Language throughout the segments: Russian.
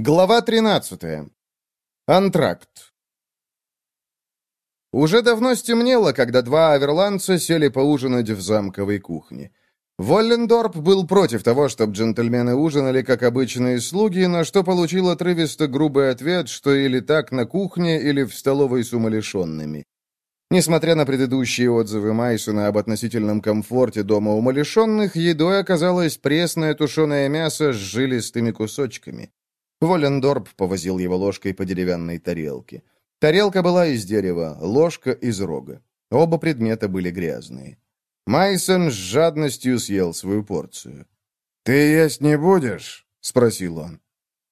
Глава 13. Антракт. Уже давно стемнело, когда два аверландца сели поужинать в замковой кухне. Воллендорп был против того, чтобы джентльмены ужинали, как обычные слуги, на что получил отрывисто грубый ответ, что или так на кухне, или в столовой с умалишенными. Несмотря на предыдущие отзывы Майсона об относительном комфорте дома умалишенных, едой оказалось пресное тушеное мясо с жилистыми кусочками. Волендорп повозил его ложкой по деревянной тарелке. Тарелка была из дерева, ложка из рога. Оба предмета были грязные. Майсон с жадностью съел свою порцию. «Ты есть не будешь?» — спросил он.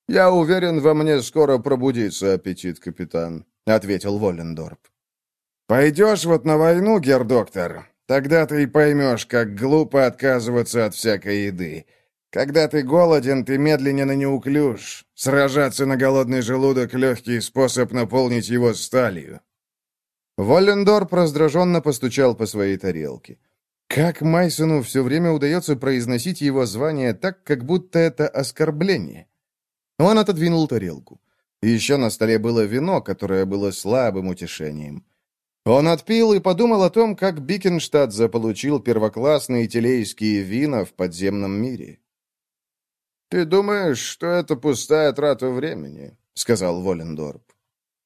«Я уверен, во мне скоро пробудится аппетит, капитан», — ответил Воллендорп. «Пойдешь вот на войну, гердоктор, тогда ты и поймешь, как глупо отказываться от всякой еды. Когда ты голоден, ты медленно и неуклюж. Сражаться на голодный желудок — легкий способ наполнить его сталью». Воллендорп раздраженно постучал по своей тарелке. Как Майсону все время удается произносить его звание так, как будто это оскорбление? Он отодвинул тарелку. Еще на столе было вино, которое было слабым утешением. Он отпил и подумал о том, как Бикенштадт заполучил первоклассные телейские вина в подземном мире. «Ты думаешь, что это пустая трата времени?» — сказал Волендорп.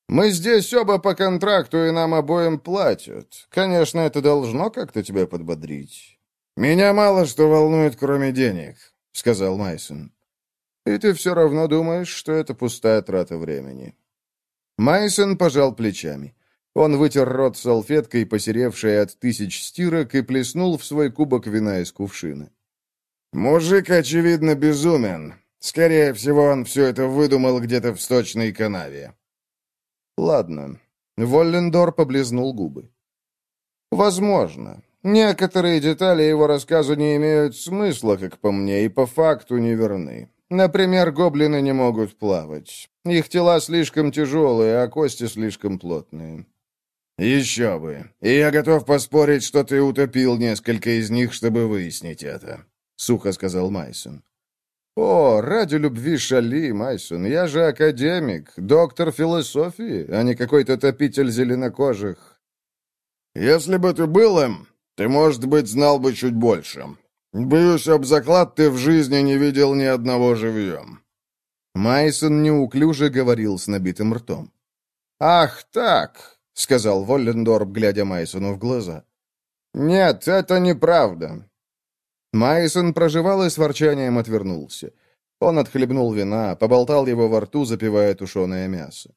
«Мы здесь оба по контракту, и нам обоим платят. Конечно, это должно как-то тебя подбодрить». «Меня мало что волнует, кроме денег», — сказал Майсон. «И ты все равно думаешь, что это пустая трата времени». Майсон пожал плечами. Он вытер рот салфеткой, посеревшей от тысяч стирок, и плеснул в свой кубок вина из кувшина. «Мужик, очевидно, безумен. Скорее всего, он все это выдумал где-то в сточной канаве». «Ладно». Воллендор поблизнул губы. «Возможно. Некоторые детали его рассказа не имеют смысла, как по мне, и по факту не верны. Например, гоблины не могут плавать. Их тела слишком тяжелые, а кости слишком плотные. «Еще бы. И я готов поспорить, что ты утопил несколько из них, чтобы выяснить это», — сухо сказал Майсон. «О, ради любви шали, Майсон, я же академик, доктор философии, а не какой-то топитель зеленокожих». «Если бы ты был им, ты, может быть, знал бы чуть больше. Боюсь, об заклад ты в жизни не видел ни одного живьем». Майсон неуклюже говорил с набитым ртом. «Ах так, — сказал Воллендорп, глядя Майсону в глаза. «Нет, это неправда». Майсон проживал и с ворчанием отвернулся. Он отхлебнул вина, поболтал его во рту, запивая тушеное мясо.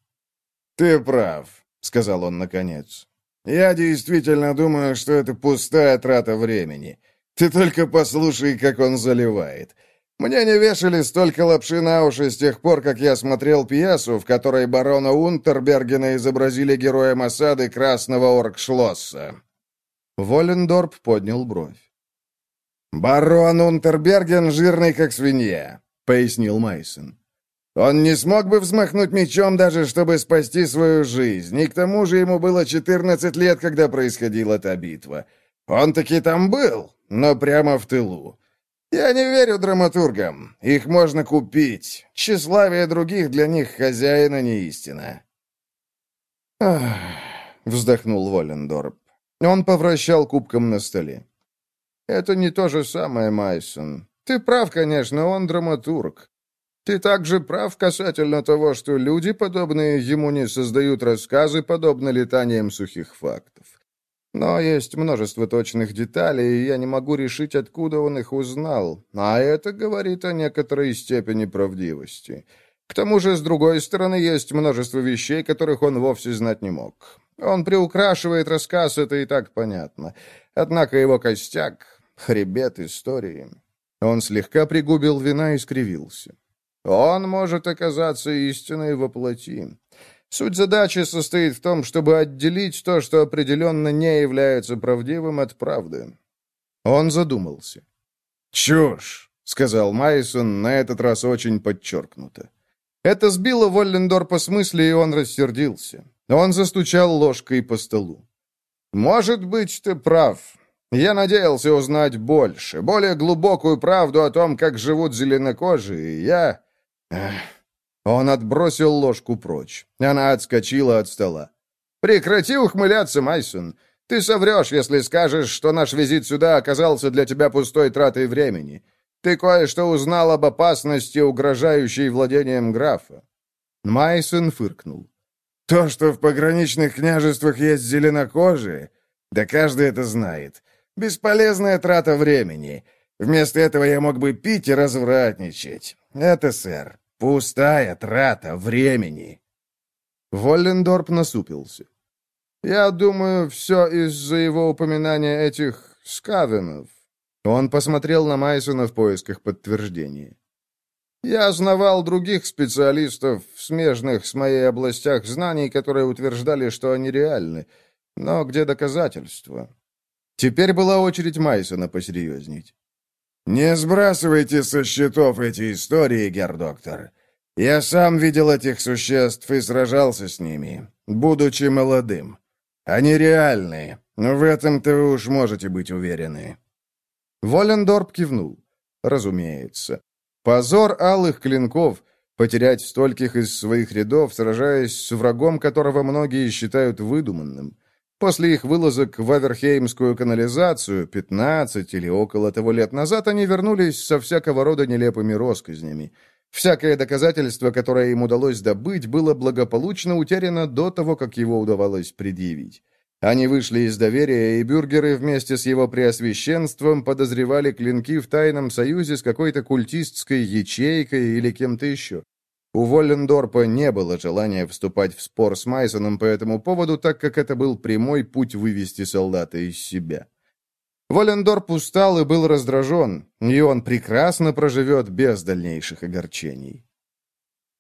«Ты прав», — сказал он наконец. «Я действительно думаю, что это пустая трата времени. Ты только послушай, как он заливает. Мне не вешали столько лапши на уши с тех пор, как я смотрел пьесу, в которой барона Унтербергена изобразили героем осады Красного Оркшлосса». Волендорп поднял бровь. «Барон Унтерберген жирный, как свинья», — пояснил Майсон. «Он не смог бы взмахнуть мечом даже, чтобы спасти свою жизнь, и к тому же ему было 14 лет, когда происходила та битва. Он таки там был, но прямо в тылу. «Я не верю драматургам. Их можно купить. Тщеславие других для них хозяина не истина». «Ах!» — вздохнул Воллендорп. Он повращал кубком на столе. «Это не то же самое, Майсон. Ты прав, конечно, он драматург. Ты также прав касательно того, что люди, подобные ему, не создают рассказы, подобно летаниям сухих фактов. Но есть множество точных деталей, и я не могу решить, откуда он их узнал. А это говорит о некоторой степени правдивости. К тому же, с другой стороны, есть множество вещей, которых он вовсе знать не мог. Он приукрашивает рассказ, это и так понятно. Однако его костяк — хребет истории. Он слегка пригубил вина и скривился. Он может оказаться истиной во плоти. Суть задачи состоит в том, чтобы отделить то, что определенно не является правдивым, от правды. Он задумался. «Чушь!» — сказал Майсон, на этот раз очень подчеркнуто. Это сбило Воллендорпа с мысли, и он рассердился. Он застучал ложкой по столу. «Может быть, ты прав. Я надеялся узнать больше, более глубокую правду о том, как живут зеленокожие, я...» Он отбросил ложку прочь. Она отскочила от стола. «Прекрати ухмыляться, Майсон. Ты соврешь, если скажешь, что наш визит сюда оказался для тебя пустой тратой времени. Ты кое-что узнал об опасности, угрожающей владением графа». Майсон фыркнул. «То, что в пограничных княжествах есть зеленокожие, да каждый это знает. Бесполезная трата времени. Вместо этого я мог бы пить и развратничать. Это, сэр, пустая трата времени». Воллендорп насупился. «Я думаю, все из-за его упоминания этих скавенов». Он посмотрел на Майсона в поисках подтверждения. «Я знавал других специалистов, смежных с моей областях знаний, которые утверждали, что они реальны. Но где доказательства?» Теперь была очередь Майсона посерьезнить. «Не сбрасывайте со счетов эти истории, гердоктор. Я сам видел этих существ и сражался с ними, будучи молодым. Они реальные, но в этом-то вы уж можете быть уверены». Волендорп кивнул. «Разумеется. Позор алых клинков — потерять стольких из своих рядов, сражаясь с врагом, которого многие считают выдуманным. После их вылазок в Аверхеймскую канализацию 15 или около того лет назад они вернулись со всякого рода нелепыми росказнями. Всякое доказательство, которое им удалось добыть, было благополучно утеряно до того, как его удавалось предъявить. Они вышли из доверия, и бюргеры вместе с его преосвященством подозревали клинки в тайном союзе с какой-то культистской ячейкой или кем-то еще. У Воллендорпа не было желания вступать в спор с Майсоном по этому поводу, так как это был прямой путь вывести солдата из себя. Волендорп устал и был раздражен, и он прекрасно проживет без дальнейших огорчений.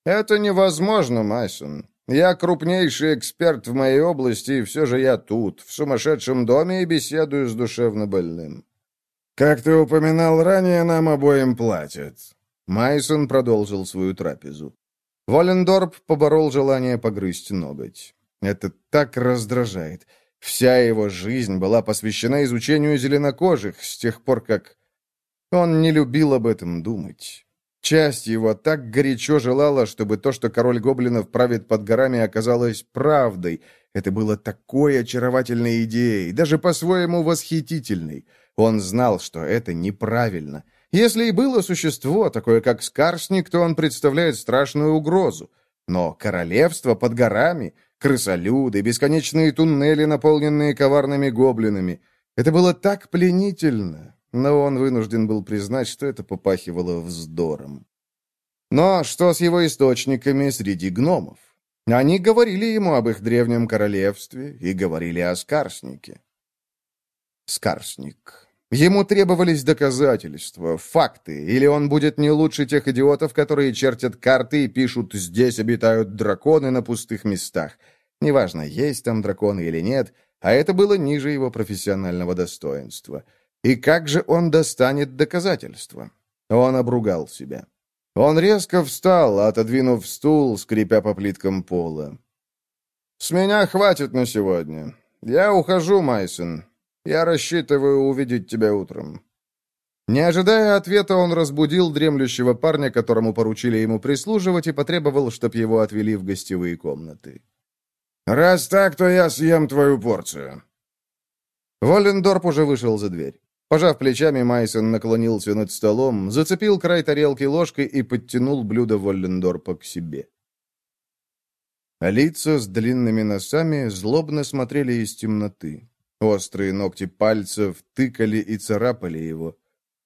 «Это невозможно, Майсон. Я крупнейший эксперт в моей области, и все же я тут, в сумасшедшем доме, и беседую с душевнобольным». «Как ты упоминал ранее, нам обоим платят». Майсон продолжил свою трапезу. Волендорп поборол желание погрызть ноготь. Это так раздражает. Вся его жизнь была посвящена изучению зеленокожих с тех пор, как... Он не любил об этом думать. Часть его так горячо желала, чтобы то, что король гоблинов правит под горами, оказалось правдой. Это было такой очаровательной идеей, даже по-своему восхитительной. Он знал, что это неправильно. Если и было существо, такое как Скарсник, то он представляет страшную угрозу. Но королевство под горами, крысолюды, бесконечные туннели, наполненные коварными гоблинами. Это было так пленительно, но он вынужден был признать, что это попахивало вздором. Но что с его источниками среди гномов? Они говорили ему об их древнем королевстве и говорили о Скарснике. Скарсник. Ему требовались доказательства, факты, или он будет не лучше тех идиотов, которые чертят карты и пишут «здесь обитают драконы на пустых местах». Неважно, есть там драконы или нет, а это было ниже его профессионального достоинства. И как же он достанет доказательства? Он обругал себя. Он резко встал, отодвинув стул, скрипя по плиткам пола. «С меня хватит на сегодня. Я ухожу, Майсон. Я рассчитываю увидеть тебя утром». Не ожидая ответа, он разбудил дремлющего парня, которому поручили ему прислуживать, и потребовал, чтоб его отвели в гостевые комнаты. «Раз так, то я съем твою порцию». Воллендорп уже вышел за дверь. Пожав плечами, Майсон наклонился над столом, зацепил край тарелки ложкой и подтянул блюдо Воллендорпа к себе. Лица с длинными носами злобно смотрели из темноты. Острые ногти пальцев тыкали и царапали его.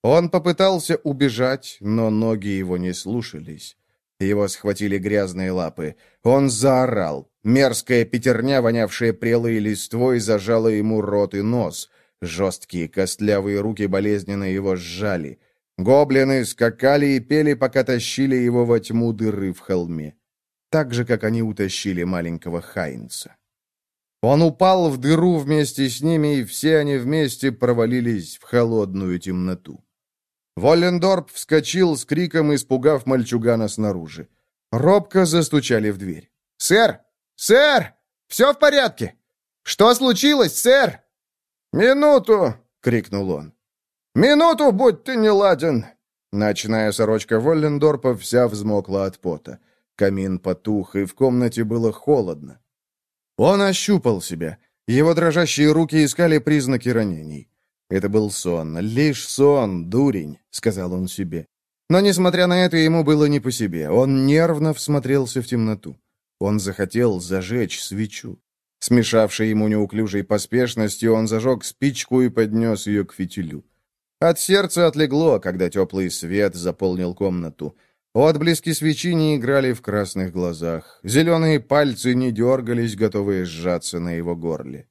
Он попытался убежать, но ноги его не слушались. Его схватили грязные лапы. Он заорал. Мерзкая пятерня, вонявшая прелой листвой, зажала ему рот и нос. Жесткие костлявые руки болезненно его сжали. Гоблины скакали и пели, пока тащили его во тьму дыры в холме. Так же, как они утащили маленького Хайнца. Он упал в дыру вместе с ними, и все они вместе провалились в холодную темноту. Воллендорп вскочил с криком, испугав мальчугана снаружи. Робко застучали в дверь. «Сэр! Сэр! Все в порядке? Что случилось, сэр?» «Минуту!» — крикнул он. «Минуту, будь ты не ладен!» Ночная сорочка Воллендорпа вся взмокла от пота. Камин потух, и в комнате было холодно. Он ощупал себя. Его дрожащие руки искали признаки ранений. Это был сон, лишь сон, дурень, сказал он себе. Но, несмотря на это, ему было не по себе. Он нервно всмотрелся в темноту. Он захотел зажечь свечу. Смешавшей ему неуклюжей поспешностью, он зажег спичку и поднес ее к фитилю. От сердца отлегло, когда теплый свет заполнил комнату. Отблески свечи не играли в красных глазах. Зеленые пальцы не дергались, готовые сжаться на его горле.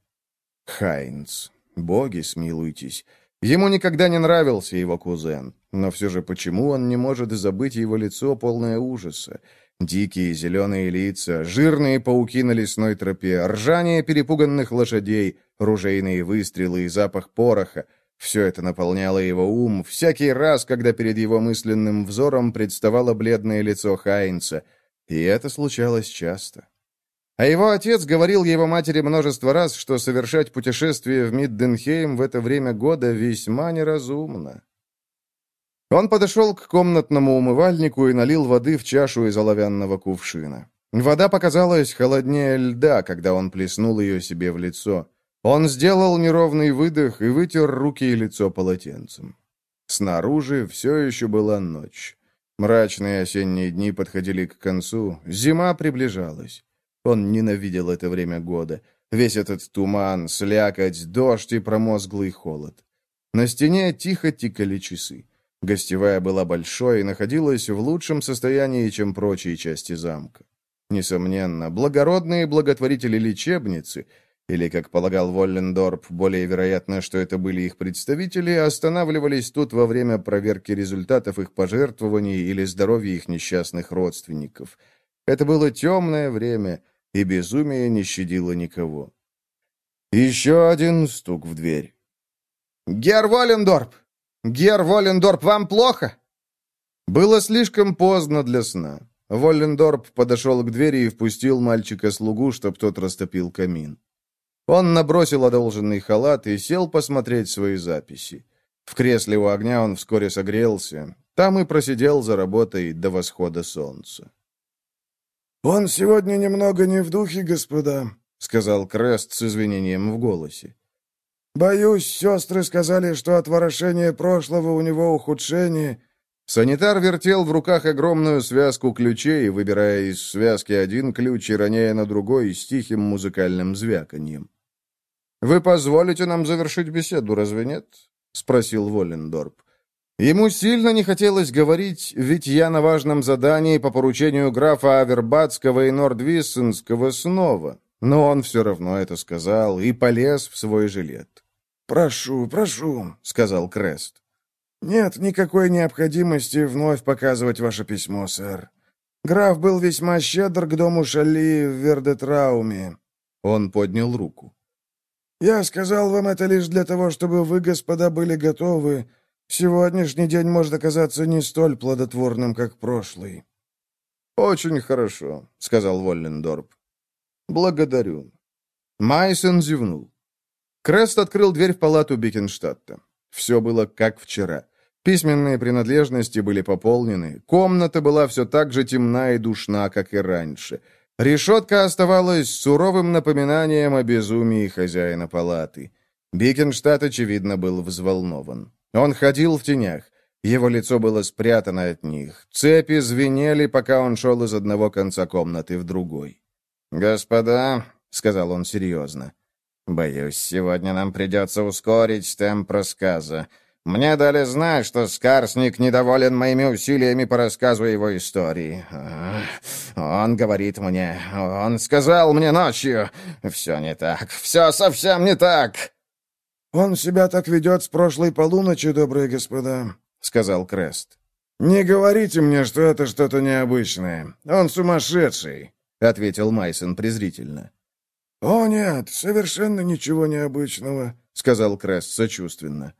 Хайнц. Боги, смилуйтесь. Ему никогда не нравился его кузен. Но все же почему он не может забыть его лицо, полное ужаса? Дикие зеленые лица, жирные пауки на лесной тропе, ржание перепуганных лошадей, ружейные выстрелы и запах пороха — все это наполняло его ум всякий раз, когда перед его мысленным взором представало бледное лицо Хайнца, и это случалось часто. А его отец говорил его матери множество раз, что совершать путешествие в Мидденхейм в это время года весьма неразумно. Он подошел к комнатному умывальнику и налил воды в чашу из оловянного кувшина. Вода показалась холоднее льда, когда он плеснул ее себе в лицо. Он сделал неровный выдох и вытер руки и лицо полотенцем. Снаружи все еще была ночь. Мрачные осенние дни подходили к концу, зима приближалась. Он ненавидел это время года. Весь этот туман, слякоть, дождь и промозглый холод. На стене тихо тикали часы. Гостевая была большой и находилась в лучшем состоянии, чем прочие части замка. Несомненно, благородные благотворители лечебницы — или, как полагал Воллендорп, более вероятно, что это были их представители, останавливались тут во время проверки результатов их пожертвований или здоровья их несчастных родственников. Это было темное время, и безумие не щадило никого. Еще один стук в дверь. «Гер Воллендорп! Гер Воллендорп, вам плохо?» Было слишком поздно для сна. Воллендорп подошел к двери и впустил мальчика-слугу, чтоб тот растопил камин. Он набросил одолженный халат и сел посмотреть свои записи. В кресле у огня он вскоре согрелся. Там и просидел за работой до восхода солнца. «Он сегодня немного не в духе, господа», — сказал Крест с извинением в голосе. «Боюсь, сестры сказали, что от ворошения прошлого у него ухудшение». Санитар вертел в руках огромную связку ключей, выбирая из связки один ключ и роняя на другой с тихим музыкальным звяканьем. «Вы позволите нам завершить беседу, разве нет?» — спросил Воллендорп. Ему сильно не хотелось говорить, ведь я на важном задании по поручению графа Авербатского и Нордвиссенского снова. Но он все равно это сказал и полез в свой жилет. «Прошу, прошу», — сказал Крест. «Нет никакой необходимости вновь показывать ваше письмо, сэр. Граф был весьма щедр к дому Шали в Вердетрауме». Он поднял руку. Я сказал вам это лишь для того, чтобы вы, господа, были готовы. Сегодняшний день может оказаться не столь плодотворным, как прошлый». «Очень хорошо», — сказал Воллендорп. «Благодарю». Майсон зевнул. Крест открыл дверь в палату Бикенштадта. Все было как вчера. Письменные принадлежности были пополнены. Комната была все так же темна и душна, как и раньше — Решетка оставалась суровым напоминанием о безумии хозяина палаты. Бикенштадт, очевидно, был взволнован. Он ходил в тенях. Его лицо было спрятано от них. Цепи звенели, пока он шел из одного конца комнаты в другой. «Господа», — сказал он серьезно, — «боюсь, сегодня нам придется ускорить темп рассказа. Мне дали знать, что Скарсник недоволен моими усилиями по рассказу его истории. Он говорит мне, он сказал мне ночью, все не так, все совсем не так. «Он себя так ведет с прошлой полуночи, добрые господа», — сказал Крест. «Не говорите мне, что это что-то необычное. Он сумасшедший», — ответил Майсон презрительно. «О, нет, совершенно ничего необычного», — сказал Крест сочувственно.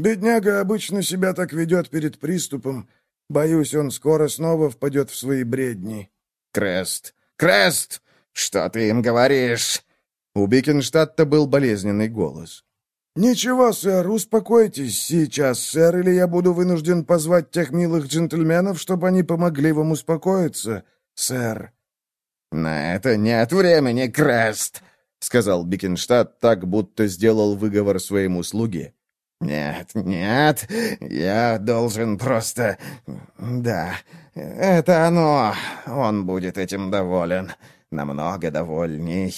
Бедняга обычно себя так ведет перед приступом. Боюсь, он скоро снова впадет в свои бредни». «Крест! Крест! Что ты им говоришь?» У Бикенштадта был болезненный голос. «Ничего, сэр, успокойтесь сейчас, сэр, или я буду вынужден позвать тех милых джентльменов, чтобы они помогли вам успокоиться», сэр». «На это нет времени, Крест!» — сказал Бикенштадт так, будто сделал выговор своему слуге. «Нет, нет, я должен просто... Да, это оно. Он будет этим доволен. Намного довольней».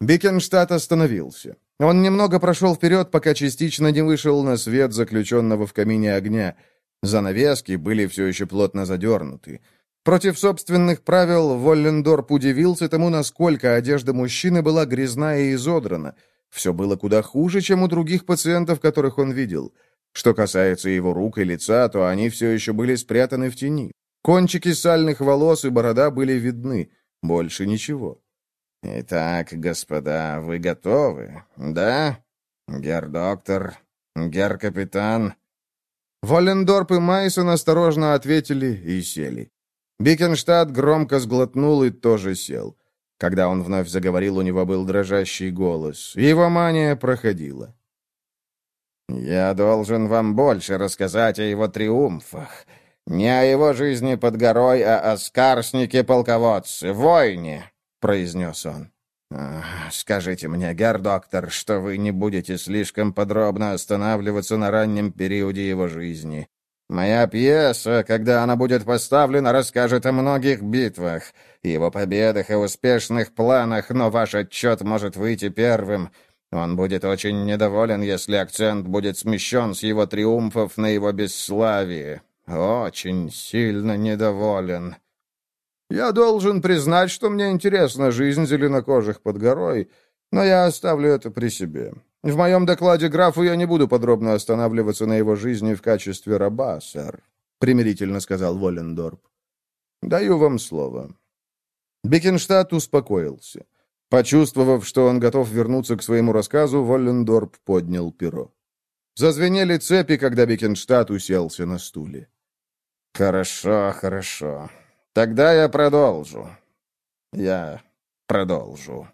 Бикенштадт остановился. Он немного прошел вперед, пока частично не вышел на свет заключенного в камине огня. Занавески были все еще плотно задернуты. Против собственных правил Воллендорп удивился тому, насколько одежда мужчины была грязная и изодрана. Все было куда хуже, чем у других пациентов, которых он видел. Что касается его рук и лица, то они все еще были спрятаны в тени. Кончики сальных волос и борода были видны. Больше ничего. «Итак, господа, вы готовы, да? Гер-доктор, гер-капитан?» Воллендорп и Майсон осторожно ответили и сели. Бикенштадт громко сглотнул и тоже сел. Когда он вновь заговорил, у него был дрожащий голос. Его мания проходила. «Я должен вам больше рассказать о его триумфах. Не о его жизни под горой, а о скарснике-полководце, войне произнес он. «Скажите мне, гер-доктор, что вы не будете слишком подробно останавливаться на раннем периоде его жизни. Моя пьеса, когда она будет поставлена, расскажет о многих битвах, его победах и успешных планах, но ваш отчет может выйти первым. Он будет очень недоволен, если акцент будет смещен с его триумфов на его бесславие. Очень сильно недоволен». Я должен признать, что мне интересна жизнь зеленокожих под горой, но я оставлю это при себе. В моем докладе графу я не буду подробно останавливаться на его жизни в качестве раба, сэр», — примирительно сказал Воллендорп. «Даю вам слово». Бекенштадт успокоился. Почувствовав, что он готов вернуться к своему рассказу, Воллендорп поднял перо. Зазвенели цепи, когда Бекенштадт уселся на стуле. «Хорошо, хорошо. Тогда я продолжу. Я продолжу.